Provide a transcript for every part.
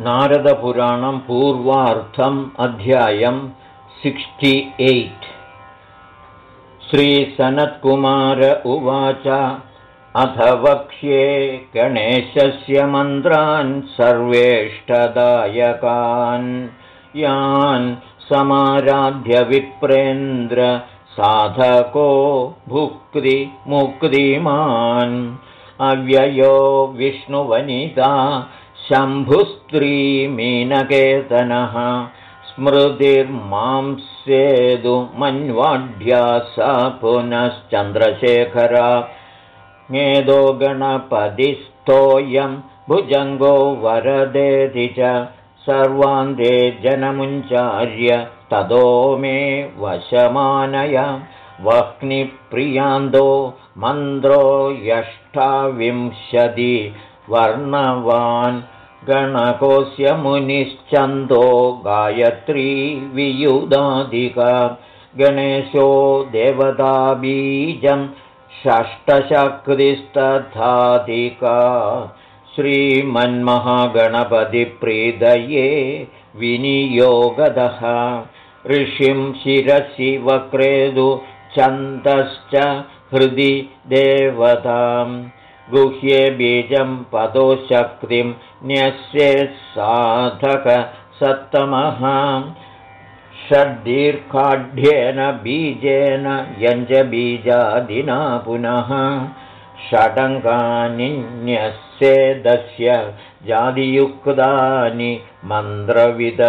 नारदपुराणं पूर्वार्थम् अध्यायं सिक्स्टि एय्ट्। श्रीसनत्कुमार उवाच अथ वक्ष्ये गणेशस्य मन्त्रान् सर्वेष्टदायकान्। यान् समाराध्यविप्रेन्द्र साधको भुक्तिमुक्तिमान् अव्ययो विष्णुवनिता शम्भुस्त्रीमीनकेतनः स्मृतिर्मांसेदु मन्वाढ्या स पुनश्चन्द्रशेखरा मेदो गणपतिस्थोऽयं भुजङ्गो वरदेति च सर्वान्ते जनमुञ्चार्य ततो मे वशमानय वह्निप्रियान्दो मन्द्रो यष्टाविंशति वर्णवान् गणकोऽस्य मुनिश्चन्दो गायत्री वियुदाधिका गणेशो देवताबीजं षष्टशक्तिस्तथाधिका श्रीमन्महागणपतिप्रीदये विनियोगदः। ऋषिं शिरसि वक्रेदु छन्दश्च हृदि देवताम् गुह्ये बीजं पदो शक्तिं न्यस्ये साधकसत्तमः षड्दीर्घाढ्येन बीजेन यञ्जबीजादिना पुनः। षडङ्गानि न्यस्येदस्य जातियुक्तानि मन्त्रविद।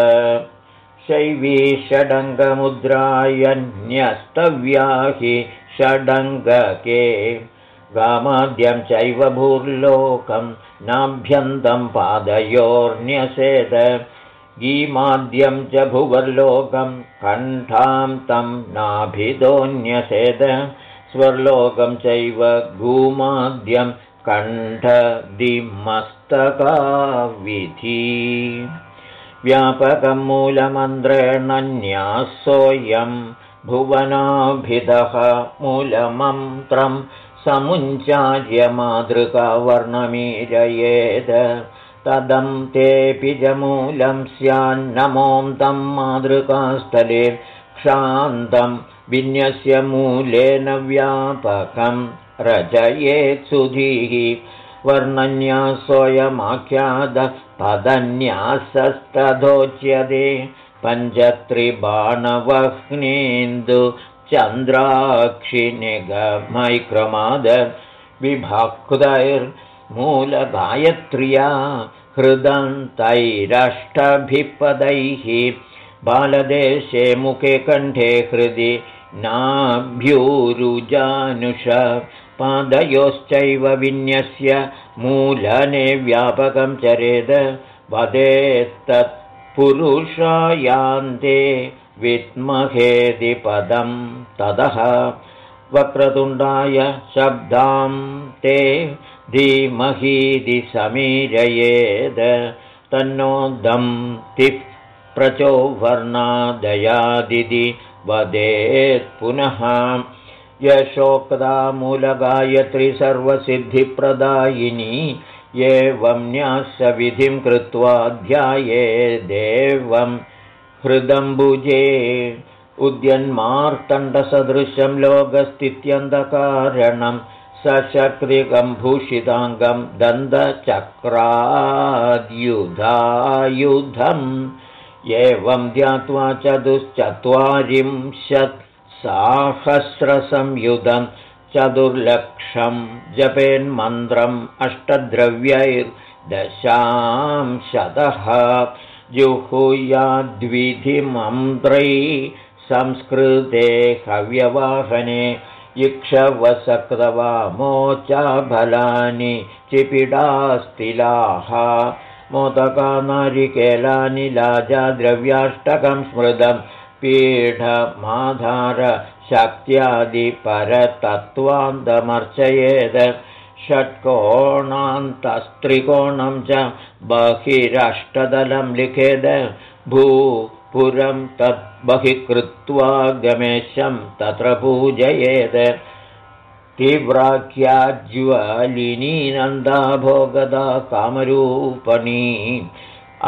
शैवी षडङ्गमुद्रायन्यस्तव्या हि षडङ्गके गामाद्यं चैव भूर्लोकं नाभ्यन्तं पादयोर्न्यसेद। गीमाद्यं च भुवर्लोकं कण्ठां तं नाभिदोऽन्यसेद स्वर्लोकं चैव गूमाद्यं कण्ठदिमस्तकाविधि। व्यापकं मूलमन्त्रेण न्यासोऽयं भुवनाभिदः मूलमन्त्रं समुञ्चार्यमातृकावर्णमीरयेद तदं तेऽपि जमूलं स्यान्नमों तं मातृकास्थले क्षान्तं विन्यस्य मूलेन व्यापकं रचयेत्सुधीः वर्णन्यासोऽयमाख्यातः पदन्यासस्तथोच्यते। पञ्चत्रिबाणवह्नेन्दु चन्द्राक्षिनिगमैक्रमाद विभक्तैर्मूलगायत्र्या हृदन्तैरष्टभिपदैः बालदेशे मुखे कण्ठे हृदि नाभ्यूरुजानुष पादयोश्चैव विन्यस्य मूलने व्यापकं चरेद वदेत्तत्पुरुषायान्ते विद्महेदिपदं ततः वक्रतुण्डाय शब्दां ते धीमहीदि समीरयेद तन्नोदं तिः प्रचोवर्णादयादिति वदेत् पुनः। यशोक्ता मूलगायत्री सर्वसिद्धिप्रदायिनी एवं न्यासविधिं कृत्वा ध्याये देवं हृदम्बुजे उद्यन्मार्तण्डसदृशं लोकस्थित्यन्धकारणं सशक्तिकम्भूषिताङ्गं दन्तचक्राद्युधायुधम् एवं ध्यात्वा चतुश्चत्वारिंशत् साहस्रसंयुधं चतुर्लक्षं जपेन्मन्त्रम् अष्टद्रव्यैर्दशांशतः जुहुयाद्विधिमन्त्रै संस्कृते हव्यवाहने इक्षवसक्तवामोचाफलानि चिपिडास्तिलाः मोदका नारिकेलानि लाजा द्रव्याष्टकं स्मृतं पीठमाधारशक्त्यादिपरतत्त्वान्तमर्चयेद षट्कोणान्तस्त्रिकोणं च बहिरष्टदलं लिखेद। भूपुरं तद्बहिः कृत्वा गमेशं तत्र पूजयेद तीव्राख्याज्वलिनी नन्दा भोगदा कामरूपणी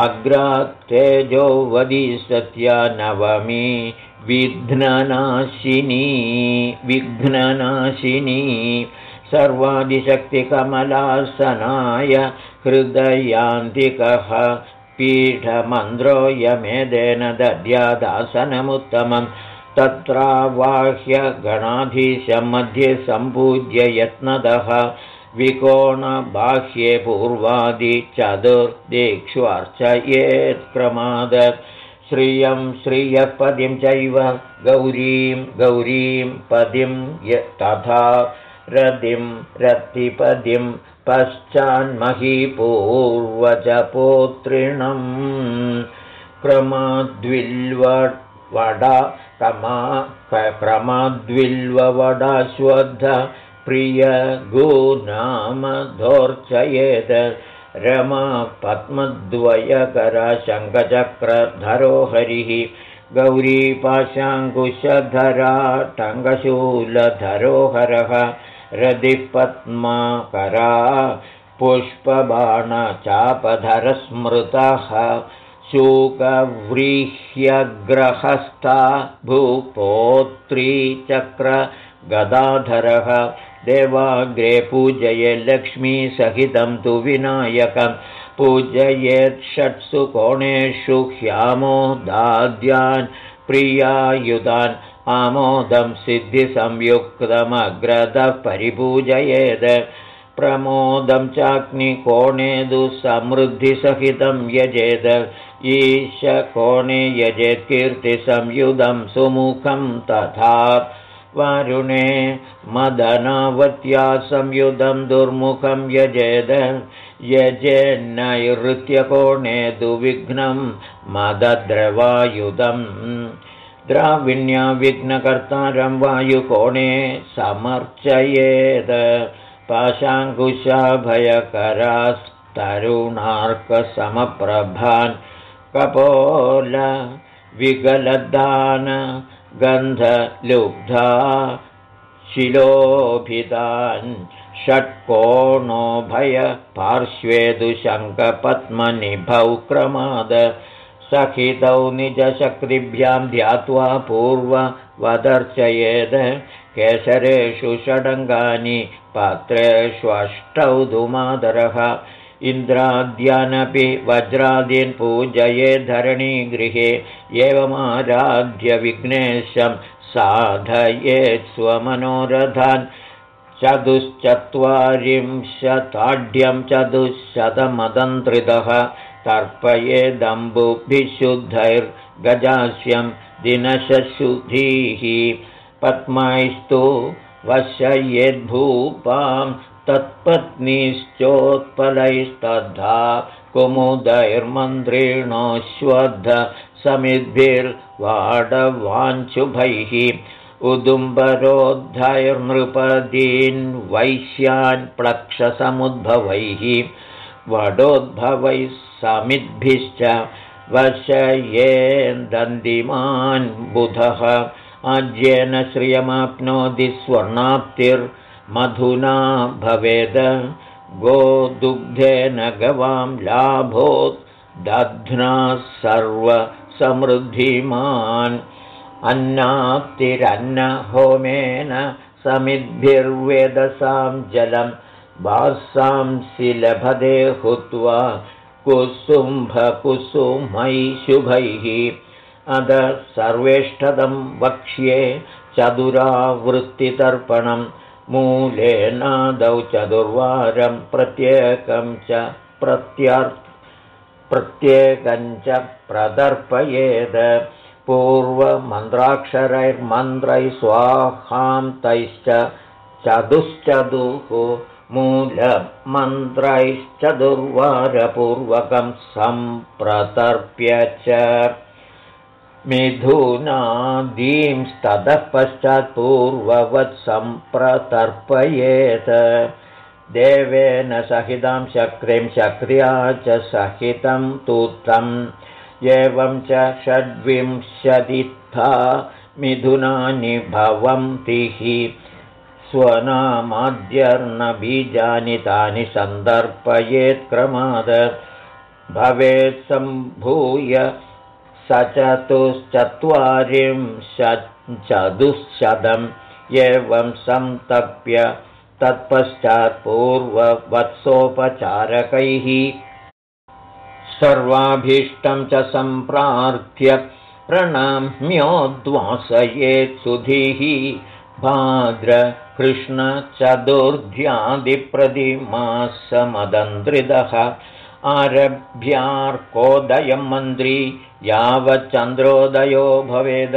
अग्रात्तेजो वदिसत्या नवमी विघ्ननाशिनी विघ्ननाशिनी सर्वादिशक्तिकमलासनाय हृदयान्तिकः पीठमन्द्रोऽयमेदेन दद्यादासनमुत्तमम् तत्रावाह्यगणाधीशं मध्ये सम्पूज्य यत्नदः विकोणबाह्ये पूर्वादिचतुर्दिक्ष्वर्चयेत्क्रमाद श्रियं श्रियपदिं चैव गौरीं गौरीं पदिं तथा रतिं रतिपदिं पश्चान्महीपूर्वजपोत्रिणम् क्रमाद्विल्वडा मा क्रमाद्विल्वडाश्वद्ध प्रियगुनामधोर्चयेत् रमा पद्मद्वयकरशङ्खचक्रधरो हरिः गौरीपाशाङ्कुशधरा टङ्गशूलधरोहरः रदिपद्माकरा पुष्पबाणचापधरस्मृतः शूकव्रीह्यग्रहस्था भूपोत्री चक्रगदाधरः देवाग्रे पूजये लक्ष्मीसहितं तु विनायकं पूजयेत् षट्सु कोणेषु ह्यामो दाद्यान् प्रियायुधान् आमोदं सिद्धिसंयुक्तमग्रदः परिपूजयेत् प्रमोदं चाग्निकोणे समृद्धिसहितं यजेद। ईशकोणे यजेत् कीर्तिसंयुधं सुमुखं तथा वारुणे मदनावत्या संयुधं दुर्मुखं यजेद। यजेन्नैऋत्यकोणे दुविघ्नं मदद्रवायुधम् द्राविण्या विघ्नकर्तारं वायुकोणे समर्चयेद पाशाङ्कुशाभयकरास्तरुणार्कसमप्रभान् कपोल विगलदान गन्धलुब्धा शिलोभितान् षट्कोणोभय पार्श्वे दुशङ्कपद्मनिभौ क्रमाद सखितौ निजशक्तिभ्यां ध्यात्वा पूर्ववदर्चयेद् केसरेषु षडङ्गानि पात्रेष्वष्टौ धुमादरः इन्द्राद्यानपि वज्रादीन् पूजये धरणीगृहे एवमाराध्य विघ्नेशं साधयेत् स्वमनोरथान् चतुश्चत्वारिंशताढ्यं चतुश्शतमदन्त्रितः तर्पयेदम्बुभिशुद्धैर्गजास्यं दिनशुधीः पद्मैस्तु वशयेद्भूपां तत्पत्नीश्चोत्पलैस्तद्धा कुमुदैर्मन्त्रिणोऽश्वद्ध समिद्भिर्वाडवाञ्छुभैः। उदुम्बरोद्धैर्नृपदीन् वैश्यान् प्लक्षसमुद्भवैः वडोद्भवैः समिद्भिश्च वशयेन्दन्दिमान् बुधः। आज्येन श्रियमाप्नोति स्वर्णाप्तिर्मधुना भवेद। गोदुग्धेन गवां लाभोत् दध्ना सर्वसमृद्धिमान्। अन्नाप्तिरन्नहोमेन समिद्भिर्वेदसां जलं वासांसि लभदे हुत्वा कुसुम्भकुसुमै शुभैः। अद सर्वेष्टदं वक्ष्ये चतुरावृत्तितर्पणं मूलेनादौ चतुर्वारं प्रत्येकं च प्रत्यर् प्रत्येकञ्च प्रदर्पयेद। पूर्वमन्त्राक्षरैर्मन्त्रैः स्वाहां तैश्च चतुश्चतुः मूलमन्त्रैश्चतुर्वारपूर्वकं सम्प्रतर्प्य च मिथुनादींस्ततः पश्चात् पूर्ववत् सम्प्रतर्पयेत्। देवेन सहितां शक्तिं शक्र्या च सहितं तूतम् एवं च षड्विंशतिथा मिथुनानि भवन्तिः स्वनामाद्यर्नबीजानि तानि सन्दर्पयेत्क्रमाद भवेत् सम्भूय स चतुश्चत्वारिंशदुःशतम् एवं सन्तप्य तत्पश्चात्पूर्ववत्सोपचारकैः सर्वाभीष्टं च सम्प्रार्थ्य प्रणाम्योद्वासयेत्सुधीः भाद्रकृष्णचतुर्ध्यादिप्रतिमासमदन्द्रिदः आरभ्यार्कोदयं मन्त्री यावच्चन्द्रोदयो भवेद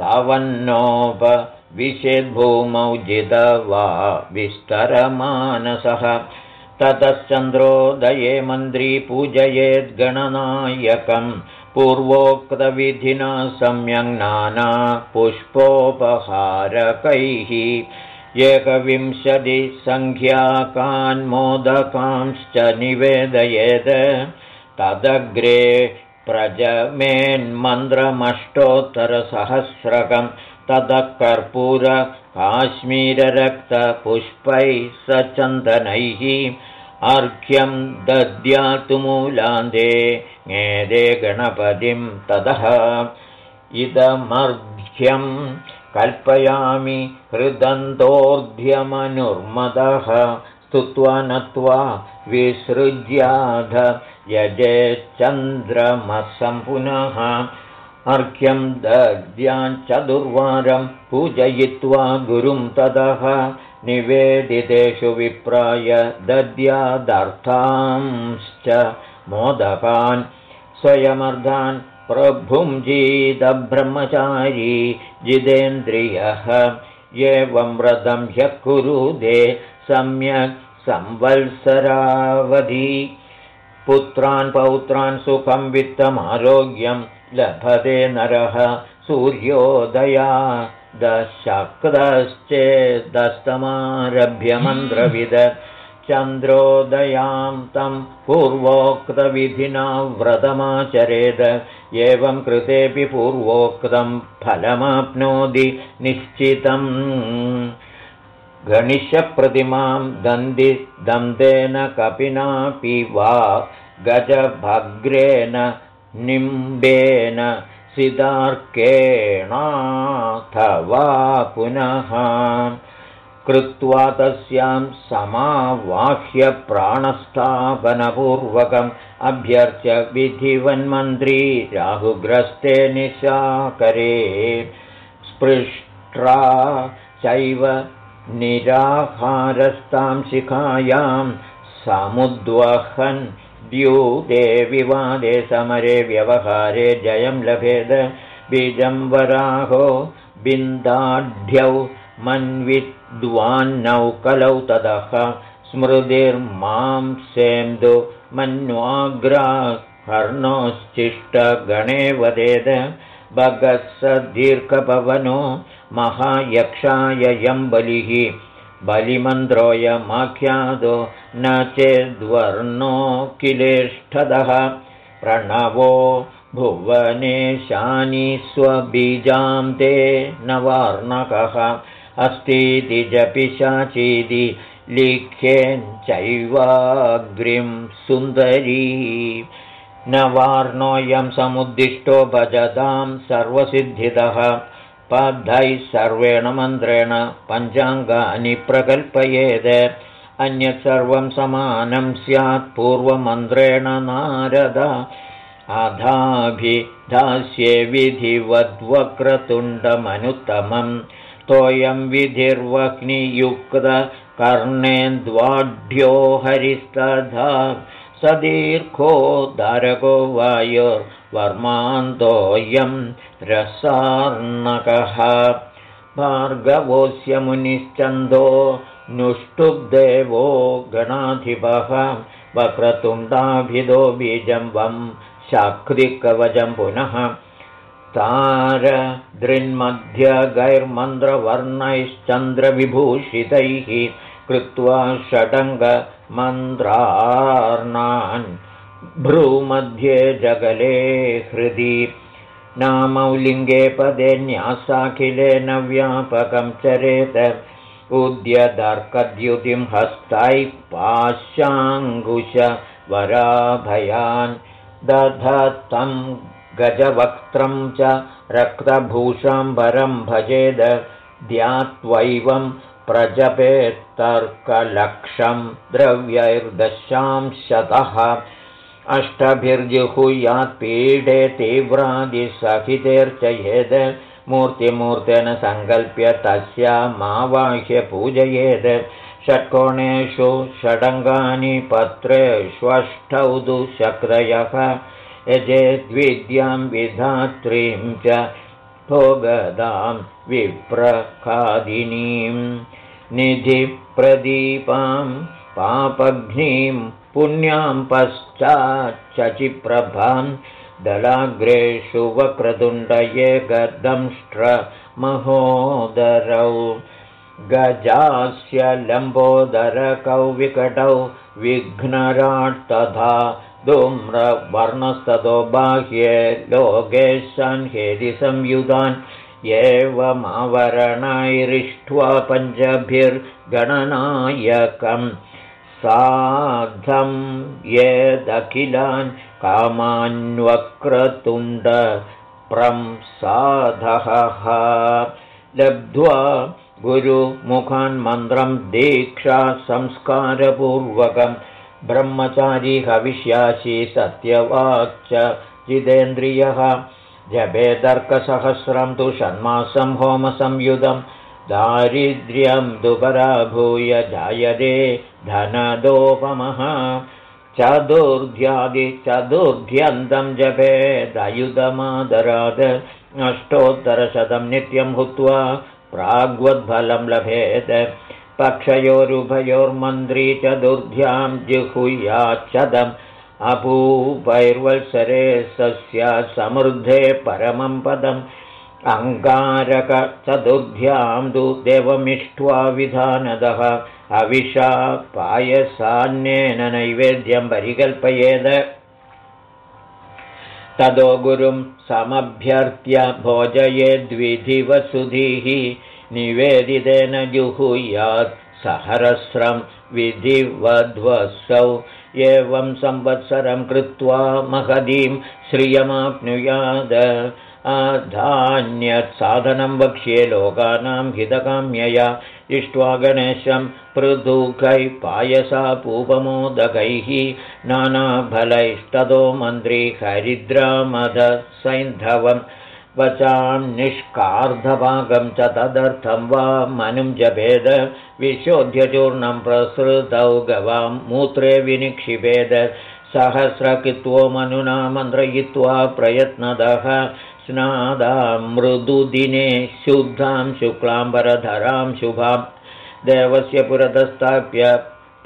तावन्नोपविशेद्भूमौ जिदवा विस्तरमानसः ततश्चन्द्रोदये मन्त्री पूजयेद्गणनायकम् पूर्वोक्तविधिना नाना पुष्पोपहारकैः एकविंशतिसङ्ख्याकान्मोदकांश्च निवेदयेत्। तदग्रे प्रजमेन्मन्त्रमष्टोत्तरसहस्रकं ततः कर्पूरकाश्मीररक्तपुष्पैः स चन्दनैः अर्घ्यं दद्यातु मूलान्ते ङेदे गणपतिं ततः इदमर्घ्यं कल्पयामि हृदन्तोऽर्ध्यमनुर्मदः स्तुत्वा नत्वा विसृज्याध यजेश्चन्द्रमसं पुनः अर्घ्यं दद्याञ्चतुर्वारं पूजयित्वा गुरुं ततः निवेदितेषु विप्राय दद्यादर्थांश्च मोदकान् स्वयमर्धान् प्रभुञ्जीतब्रह्मचारी जितेन्द्रियः एवं व्रतं ह्यः कुरुदे सम्यक् संवत्सरावधि। पुत्रान् पौत्रान् सुखं वित्तमारोग्यं लभते नरः सूर्योदया दशक्रश्चेदस्तमारभ्य मन्त्रविद चन्द्रोदयां तं पूर्वोक्तविधिना व्रतमाचरेद। एवं कृतेऽपि पूर्वोक्तं फलमाप्नोति निश्चितम्। गणिष्यप्रतिमां दन्ति दन्तेन कपिनापि वा गजभग्रेण निम्बेन सिदार्केणाथवा पुनः। कृत्वा तस्यां समावाह्य प्राणस्थापनपूर्वकम् अभ्यर्च्य विधिवन्मन्त्री राहुग्रस्ते निशाकरे स्पृष्ट्रा चैव निराहारस्तां शिखायां समुद्वहन् द्यूते विवादे समरे व्यवहारे जयं लभेद। बीजं वराहो बिन्दाढ्यौ मन्विद्वान्नौ कलौ ततः स्मृतिर्मां सेन्दु मन्वाग्राहर्णोश्चिष्टगणे वदेद। भगः स दीर्घपवनो महायक्षाय यं बलिः बलिमन्त्रोऽयमाख्यातो न चेद्वर्णो किलेष्ठदः। प्रणवो भुवनेशानि स्वबीजां ते न वार्णकः अस्तीति जपिशाचीति लिख्येञ्चैवाग्रिं सुन्दरी। न वार्णोऽयं समुद्दिष्टो भजतां सर्वसिद्धितः पद्धैः सर्वेण मन्त्रेण पञ्चाङ्गानि प्रकल्पयेत् अन्यत् सर्वं समानं स्यात् पूर्वमन्त्रेण नारद। अधाभिधास्ये विधिवद्वक्रतुण्डमनुत्तमं। तोयं विधिर्वह्नियुक्तकर्णेन्द्वाढ्यो हरिस्तधा सदीर्घो दारको वायुर्वर्मान्तोऽयं रसार्णकः। भार्गवोऽस्य मुनिश्चन्दो नुष्टुब्देवो गणाधिपः। वक्रतुण्डाभिदो बीजं वं शाक्रिकवचं पुनः। तारदृन्मध्यगैर्मन्त्रवर्णैश्चन्द्रविभूषितैः कृत्वा षडङ्गमन्त्रार्णान् भ्रूमध्ये जगले हृदि। नामौलिङ्गे पदे न्यासाखिलेन व्यापकं चरेत। उद्यदर्कद्युतिं हस्तैः पाशाङ्कुश वराभयान्। दधतं गजवक्त्रं च रक्तभूषाम्बरं भजेद। द्यात्वैवं प्रजपेत्तर्कलक्षं द्रव्यैर्दशांशतः अष्टभिर्जुहुयात् पीडे तीव्रादिसहितेर्चयेद् मूर्तिमूर्तेन सङ्कल्प्य तस्यामावाह्य पूजयेद् षट्कोणेषु षडङ्गानि पत्रेष्वष्टौ दुशक्रयः यजेद्विद्यां विधात्रीं च भोगदां विप्रखादिनीं निधिप्रदीपां पापघ्नीं पुण्यां पश्चाच्चचिप्रभां दलाग्रेषु वक्रतुण्डये महोदरौ। गजास्य लम्बोदरकौ विकटौ विघ्नराट् तथा धूम्रवर्णस्ततो बाह्ये लोकेशान् हेदिसंयुधान् एवमावरणैरिष्ट्वा पञ्चभिर्गणनायकम् साधं येदखिलान् कामान्वक्रतुण्डप्रंसाधः लब्ध्वा गुरुमुखान् मन्त्रं दीक्षा संस्कारपूर्वकं ब्रह्मचारी हविष्यासि सत्यवाक् जितेन्द्रियः जपे तर्कसहस्रं तु षण्मासं होमसंयुधं दारिद्र्यं दुपराभूय जायते धनदोपमः। चतुर्ध्यादिचतुर्ध्यन्तं जपेदयुधमादरात् अष्टोत्तरशतं नित्यं भूत्वा प्राग्वद्फलं लभेत्। पक्षयोरुभयोर्मन्त्री चतुर्ध्यां जिहुयाच्छदम् अपूपैर्वत्सरे सस्य समृद्धे परमं पदम् अङ्गारकचतुर्ध्यां तु देवमिष्ट्वा विधानदः। अविशा पायसान्येन नैवेद्यं परिकल्पयेद। ततो गुरुं समभ्यर्त्य भोजयेद्विधिवसुधीः निवेदितेन जुहुयात् सहरस्रं विधिवध्वसौ। एवं संवत्सरं कृत्वा महदीं श्रियमाप्नुयाद धान्यत्साधनं वक्ष्ये लोकानां हितकाम्यया इष्ट्वा गणेशं पृथुकैः पायसा पूपमोदकैः नानाफलैस्ततो मन्त्री हरिद्रामधसैन्धवं वचां निष्कार्धभागं च तदर्थं वा मनुं जपेद विशोध्यचूर्णं प्रसृतौ गवां मूत्रे विनिक्षिपेद सहस्रकित्वो मनुना मन्त्रयित्वा प्रयत्नदः स्नादां मृदुदिने शुद्धां शुक्लाम्बरधरां शुभां देवस्य पुरतस्थाप्य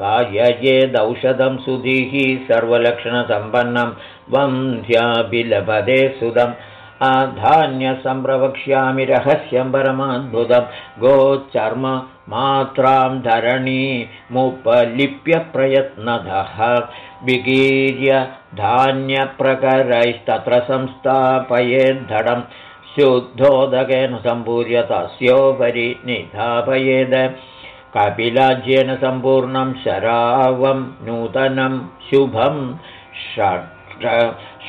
पाययेदौषधं सुधीः सर्वलक्षणसम्पन्नं वन्ध्याभिलभदे सुदम् आधान्यसम्प्रवक्ष्यामि रहस्यं परमाद्भुतं। गोचर्म मात्रां धरणीमुपलिप्य प्रयत्नतः विकीर्य धान्यप्रकरैस्तत्र संस्थापयेद्धडं। शुद्धोदकेन सम्पूर्य तस्योपरि निधापयेद। कपिलाज्येन सम्पूर्णं शरावं नूतनं शुभं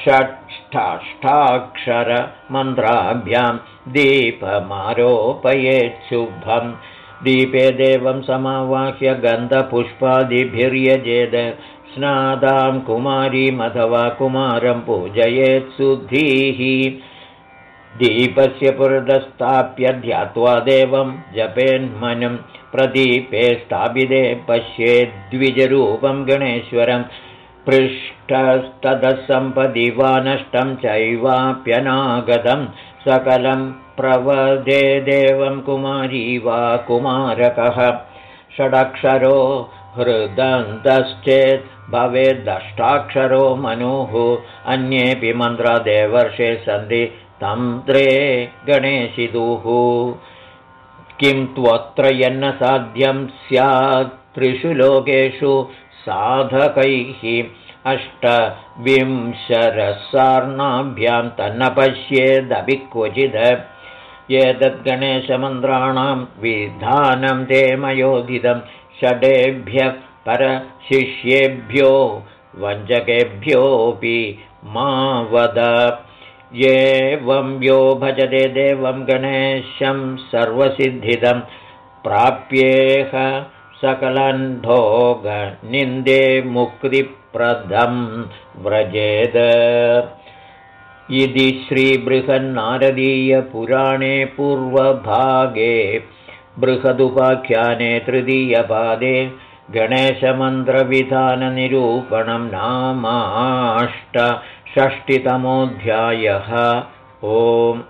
षट् षट्ष्ठाक्षरमन्त्राभ्यां दीपमारोपयेच्छुभम् दीपे देवं समावाह्य गन्धपुष्पादिभिर्यजेद। स्नादां कुमारीमथवा कुमारं पूजयेत् शुद्धीः। दीपस्य पुरतस्थाप्य ध्यात्वा देवं जपेन्मनं। प्रदीपे स्थापिते पश्येद्विजरूपं पृष्ठस्तदसम्पदि वा नष्टं चैवाप्यनागतं सकलं प्रवदे देवं कुमारी वा कुमारकः। षडक्षरो हृदन्तश्चेत् भवेद्दष्टाक्षरो मनुः। अन्येऽपि मन्त्रादेवर्षे सन्ति तन्त्रे गणेशिदुः। किं त्वत्र यन्नसाध्यं स्यात् त्रिषु लोकेषु साधकैः अष्टविंशरसार्णाभ्यां तन्न पश्येदपि क्वचिद्। एतद्गणेशमन्त्राणां विधानं ते मयोदितं षडेभ्यः परशिष्येभ्यो वञ्चकेभ्योऽपि मा वद एवं यो भजते देवं गणेशं सर्वसिद्धिदं प्राप्येह सकलन्धोगनिन्दे मुक्तिप्रदं व्रजेद। इति श्रीबृहन्नारदीयपुराणे पूर्वभागे बृहदुपाख्याने तृतीयपादे गणेशमन्त्रविधाननिरूपणं नामाष्टषष्टितमोऽध्यायः ओम्